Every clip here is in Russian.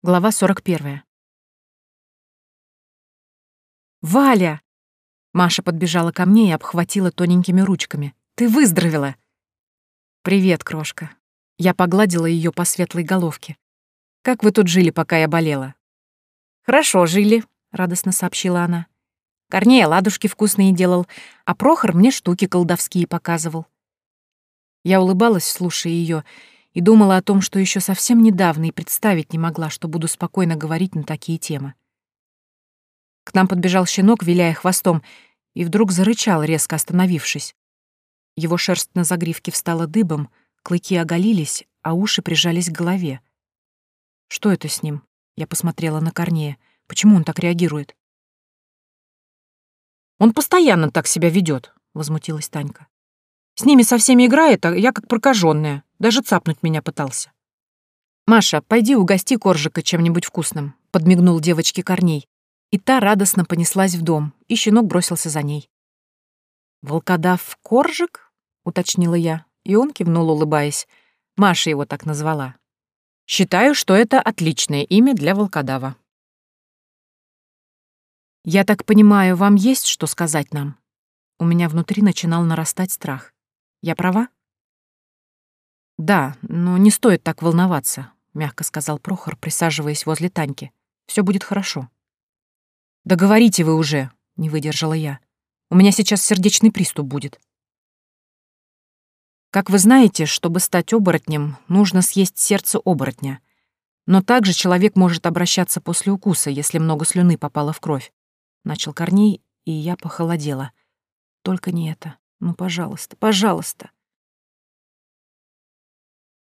Глава 41. «Валя!» Маша подбежала ко мне и обхватила тоненькими ручками. «Ты выздоровела!» «Привет, крошка». Я погладила ее по светлой головке. «Как вы тут жили, пока я болела?» «Хорошо жили», — радостно сообщила она. Корнея ладушки вкусные делал, а Прохор мне штуки колдовские показывал. Я улыбалась, слушая ее, и думала о том, что еще совсем недавно и представить не могла, что буду спокойно говорить на такие темы. К нам подбежал щенок, виляя хвостом, и вдруг зарычал, резко остановившись. Его шерсть на загривке встала дыбом, клыки оголились, а уши прижались к голове. Что это с ним? Я посмотрела на Корнея. Почему он так реагирует? Он постоянно так себя ведет, возмутилась Танька. С ними со всеми играет, а я как прокаженная. Даже цапнуть меня пытался. «Маша, пойди угости Коржика чем-нибудь вкусным», — подмигнул девочке Корней. И та радостно понеслась в дом, и щенок бросился за ней. «Волкодав Коржик?» — уточнила я, и он кивнул, улыбаясь. Маша его так назвала. «Считаю, что это отличное имя для волкодава». «Я так понимаю, вам есть что сказать нам?» У меня внутри начинал нарастать страх. Я права? Да, но не стоит так волноваться, мягко сказал Прохор, присаживаясь возле Таньки. Все будет хорошо. Да говорите вы уже, не выдержала я. У меня сейчас сердечный приступ будет. Как вы знаете, чтобы стать оборотнем, нужно съесть сердце оборотня. Но также человек может обращаться после укуса, если много слюны попало в кровь. Начал Корней, и я похолодела. Только не это. Ну, пожалуйста, пожалуйста.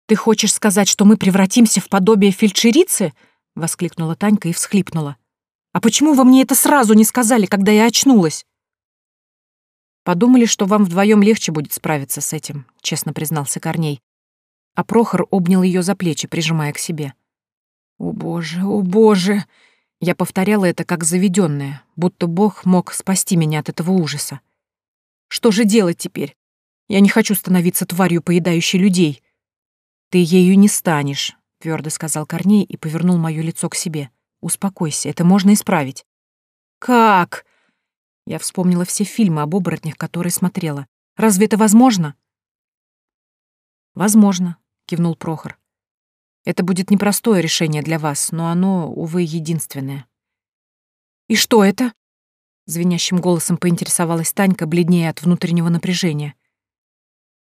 «Ты хочешь сказать, что мы превратимся в подобие фельдшерицы?» — воскликнула Танька и всхлипнула. «А почему вы мне это сразу не сказали, когда я очнулась?» «Подумали, что вам вдвоем легче будет справиться с этим», — честно признался Корней. А Прохор обнял ее за плечи, прижимая к себе. «О боже, о боже!» Я повторяла это как заведенное, будто Бог мог спасти меня от этого ужаса. Что же делать теперь? Я не хочу становиться тварью, поедающей людей. Ты ею не станешь, твердо сказал Корней и повернул мое лицо к себе. Успокойся, это можно исправить. Как? Я вспомнила все фильмы об оборотнях, которые смотрела. Разве это возможно? Возможно, кивнул Прохор. Это будет непростое решение для вас, но оно, увы, единственное. И что это? Звенящим голосом поинтересовалась Танька, бледнее от внутреннего напряжения.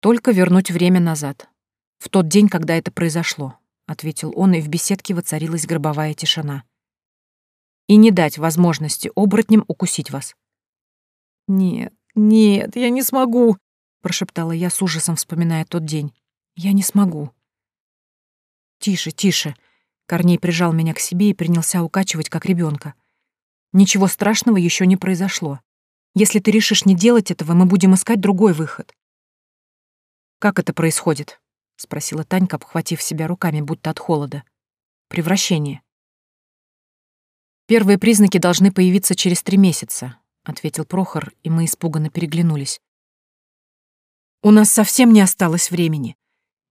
«Только вернуть время назад. В тот день, когда это произошло», — ответил он, и в беседке воцарилась гробовая тишина. «И не дать возможности оборотням укусить вас». «Нет, нет, я не смогу», — прошептала я с ужасом, вспоминая тот день. «Я не смогу». «Тише, тише», — Корней прижал меня к себе и принялся укачивать, как ребенка. Ничего страшного еще не произошло. Если ты решишь не делать этого, мы будем искать другой выход. Как это происходит? спросила Танька, обхватив себя руками, будто от холода. Превращение. Первые признаки должны появиться через три месяца, ответил Прохор, и мы испуганно переглянулись. У нас совсем не осталось времени.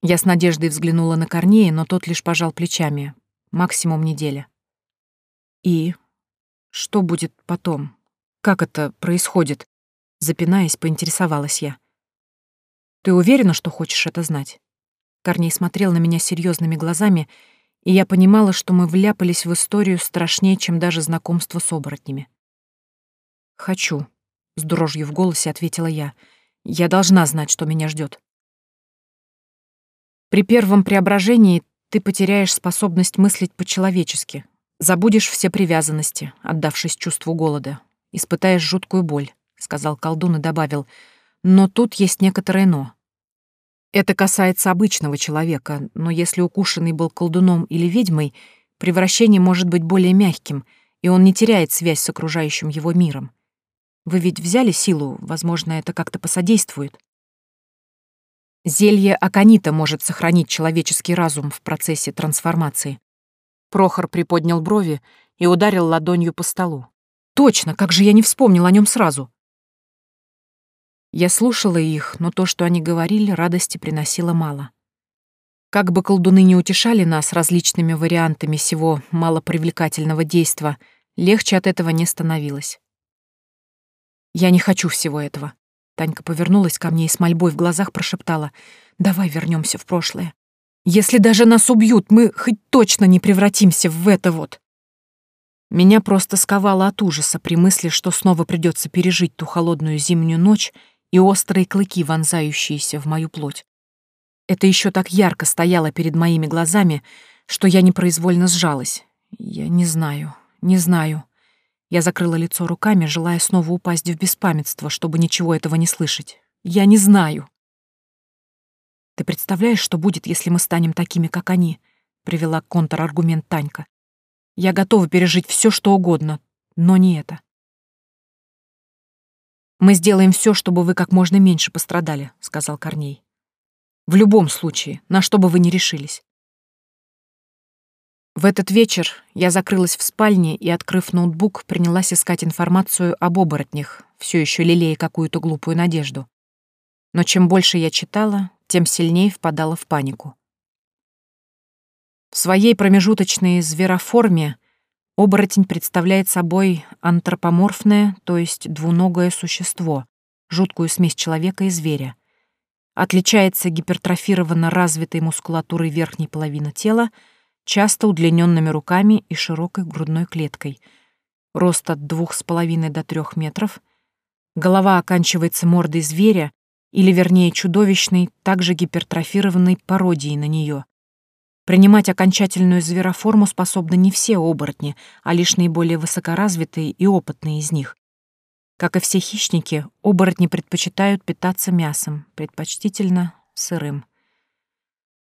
Я с надеждой взглянула на Корнея, но тот лишь пожал плечами. Максимум неделя. И что будет потом? Как это происходит? Запинаясь, поинтересовалась я. Ты уверена, что хочешь это знать? Корней смотрел на меня серьезными глазами, и я понимала, что мы вляпались в историю страшнее, чем даже знакомство с оборотнями. «Хочу», — с дрожью в голосе ответила я. «Я должна знать, что меня ждет. При первом преображении ты потеряешь способность мыслить по-человечески, Забудешь все привязанности, отдавшись чувству голода. Испытаешь жуткую боль, — сказал колдун и добавил. Но тут есть некоторое «но». Это касается обычного человека, но если укушенный был колдуном или ведьмой, превращение может быть более мягким, и он не теряет связь с окружающим его миром. Вы ведь взяли силу, возможно, это как-то посодействует. Зелье аконита может сохранить человеческий разум в процессе трансформации. Прохор приподнял брови и ударил ладонью по столу. «Точно, как же я не вспомнил о нем сразу!» Я слушала их, но то, что они говорили, радости приносило мало. Как бы колдуны не утешали нас различными вариантами всего малопривлекательного действа, легче от этого не становилось. «Я не хочу всего этого». Танька повернулась ко мне и с мольбой в глазах прошептала. «Давай вернемся в прошлое. Если даже нас убьют, мы хоть точно не превратимся в это вот». Меня просто сковало от ужаса при мысли, что снова придется пережить ту холодную зимнюю ночь и острые клыки, вонзающиеся в мою плоть. Это еще так ярко стояло перед моими глазами, что я непроизвольно сжалась. Я не знаю, не знаю. Я закрыла лицо руками, желая снова упасть в беспамятство, чтобы ничего этого не слышать. Я не знаю. Ты представляешь, что будет, если мы станем такими, как они? Привела контраргумент Танька. Я готова пережить все, что угодно, но не это. Мы сделаем все, чтобы вы как можно меньше пострадали, сказал Корней. В любом случае, на что бы вы ни решились. В этот вечер я закрылась в спальне и, открыв ноутбук, принялась искать информацию об оборотнях, все еще лелея какую-то глупую надежду. Но чем больше я читала, тем сильнее впадала в панику. В своей промежуточной звероформе оборотень представляет собой антропоморфное, то есть двуногое существо, жуткую смесь человека и зверя. Отличается гипертрофированно развитой мускулатурой верхней половины тела, часто удлиненными руками и широкой грудной клеткой. Рост от двух с половиной до трех метров. Голова оканчивается мордой зверя, или вернее чудовищной, также гипертрофированной пародией на нее. Принимать окончательную звероформу способны не все оборотни, а лишь наиболее высокоразвитые и опытные из них. Как и все хищники, оборотни предпочитают питаться мясом, предпочтительно сырым.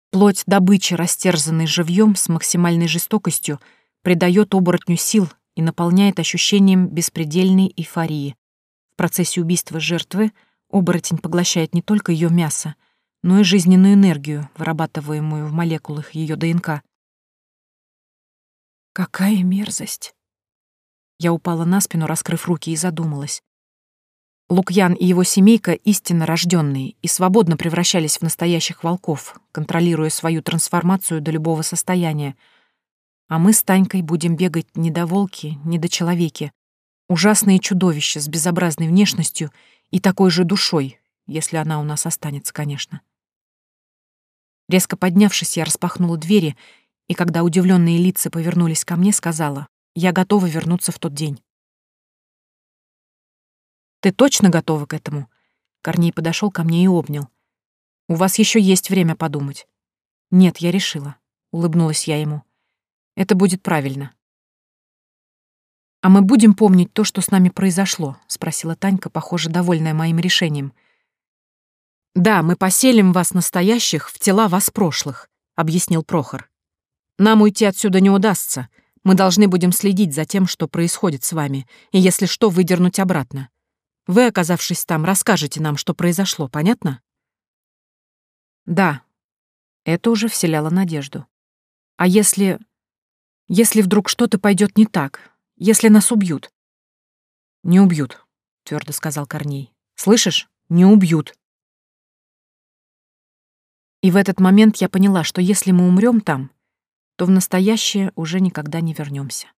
Плоть добычи, растерзанной живьем с максимальной жестокостью, придает оборотню сил и наполняет ощущением беспредельной эйфории. В процессе убийства жертвы оборотень поглощает не только ее мясо, но и жизненную энергию, вырабатываемую в молекулах ее ДНК. Какая мерзость! Я упала на спину, раскрыв руки, и задумалась. Лукьян и его семейка истинно рожденные и свободно превращались в настоящих волков, контролируя свою трансформацию до любого состояния. А мы с Танькой будем бегать не до волки, не до человеки. Ужасные чудовища с безобразной внешностью и такой же душой, если она у нас останется, конечно. Резко поднявшись, я распахнула двери, и когда удивленные лица повернулись ко мне, сказала, «Я готова вернуться в тот день». «Ты точно готова к этому?» Корней подошел ко мне и обнял. «У вас еще есть время подумать». «Нет, я решила», — улыбнулась я ему. «Это будет правильно». «А мы будем помнить то, что с нами произошло?» — спросила Танька, похоже, довольная моим решением. «Да, мы поселим вас настоящих в тела вас прошлых», — объяснил Прохор. «Нам уйти отсюда не удастся. Мы должны будем следить за тем, что происходит с вами, и, если что, выдернуть обратно. Вы, оказавшись там, расскажете нам, что произошло, понятно?» «Да». Это уже вселяло надежду. «А если... если вдруг что-то пойдет не так? Если нас убьют?» «Не убьют», — твердо сказал Корней. «Слышишь? Не убьют». И в этот момент я поняла, что если мы умрем там, то в настоящее уже никогда не вернемся.